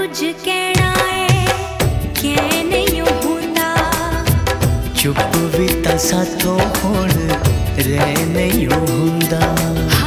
कुछ कहना है कहने नहीं होता। चुप भी तसा तो हुण रहने यूँ हुंदा।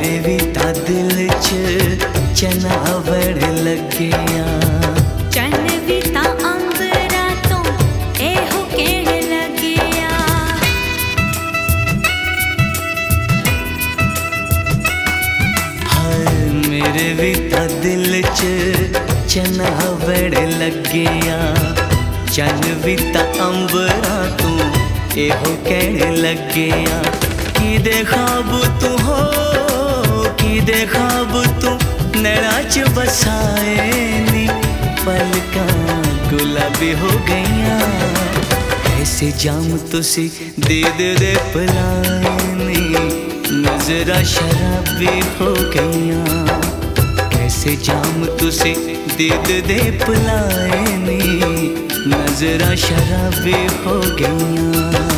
रेवी ता दिल च चनावड़ लग्गिया। अंबरा तो एहो कहण मेरे भी ता दिल च चनावड़ लग्गिया। चन वी ता अंबरा तू यो कह लग्गिया। कि देखा तू हो की देखा तू तो नाच च बसाए नी। पलका गुलाबी हो गईया। ऐसे जाम तुसी दे दे दे पलानी नजरा शराबी हो गईया। ऐसे जाम तुसी दे दे दे पलानी नजरा शराबी हो गईया।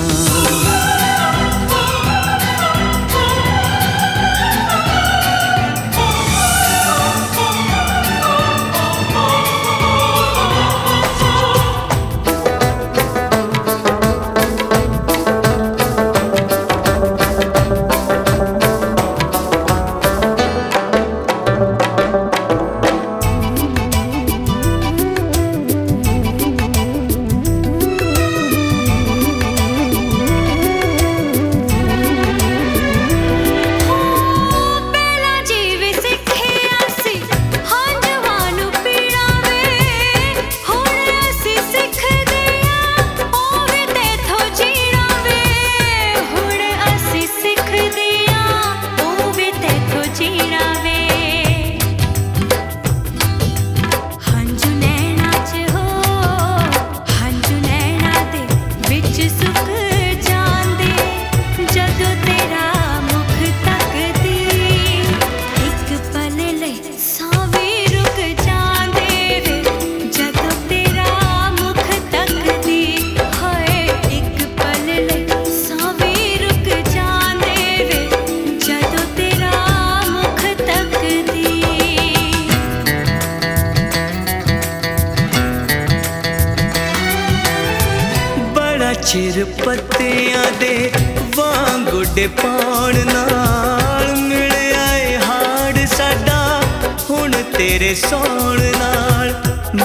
ਚਿਰ ਪੱਤਿਆਂ ਦੇ ਵਾਂਗ ਉੱਡੇ ਪਾਉਣ ਨਾਲ ਮਿਲਿਆ ਏ ਹਾੜ ਸਾਡਾ ਹੁਣ ਤੇਰੇ ਸੌਣ ਨਾਲ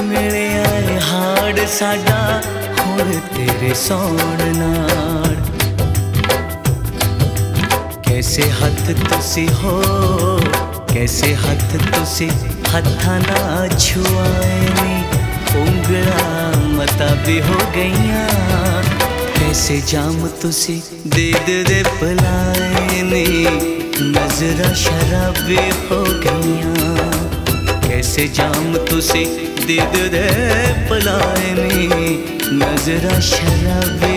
ਮਿਲਿਆ ਏ ਹਾੜ ਸਾਡਾ ਹੁਣ ਤੇਰੇ ਸੌਣ ਨਾਲ ਕੈਸੇ ਹੱਥ ਤੁਸੀਂ ਹੋ ਕੈਸੇ ਹੱਥ ਤੁਸੀਂ ਹੱਥਾਂ ਨਾਲ ਛੁਆਏ ਨੀ ਉਂਗਲਾਂ ਮਤਾ ਵੀ ਹੋ ਗਈਆਂ कैसे जाम तुसे दे दे दे नजरा शराबे हो गईया। कैसे जाम तुसे दे दे दे नजरा शराबे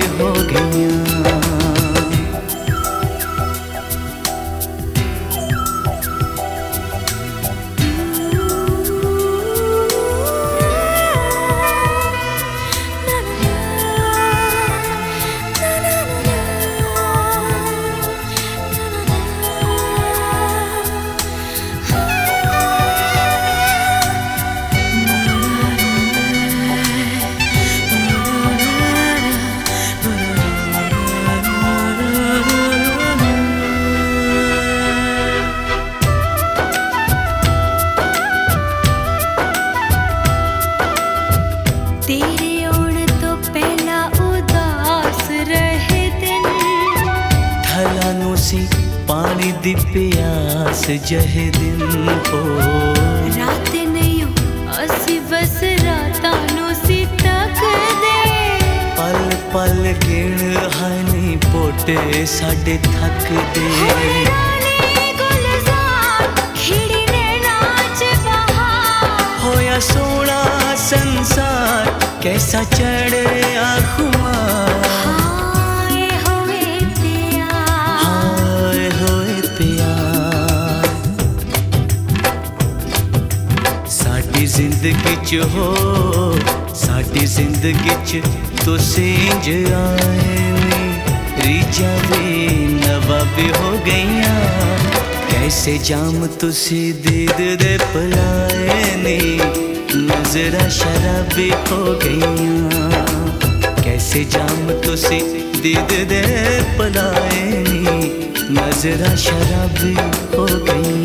तेरे तो पहला उदास पानी दी जह दिन हो रात नहीं असी बस रातानों सी तक दे। पल पल गिण हनी पोटे साडे थक दे। hey, सोना संसार ਪਿਆਰ ਹਾਏ ਹੋਏ ਪਿਆਰ ਸਾਡੀ ਜ਼ਿੰਦਗੀ ਚ ਹੋ ਸਾਡੀ ਜ਼ਿੰਦਗੀ ਚ ਤੁਸੀਂ ਇੰਜ ਆਏ ਨੇ ਰੀਝਾਂ ਵੀ ਨਵਾਬੀ ਹੋ ਗਈਆਂ ਕੈਸੇ ਜਾਮ ਤੁਸੀਂ ਦੀਦ ਦੇ ਪਲਾਏ ਨੇ जरा शराबी हो गई कैसे जाम तुसी दीद दे पलाए नजरा शराबी हो गई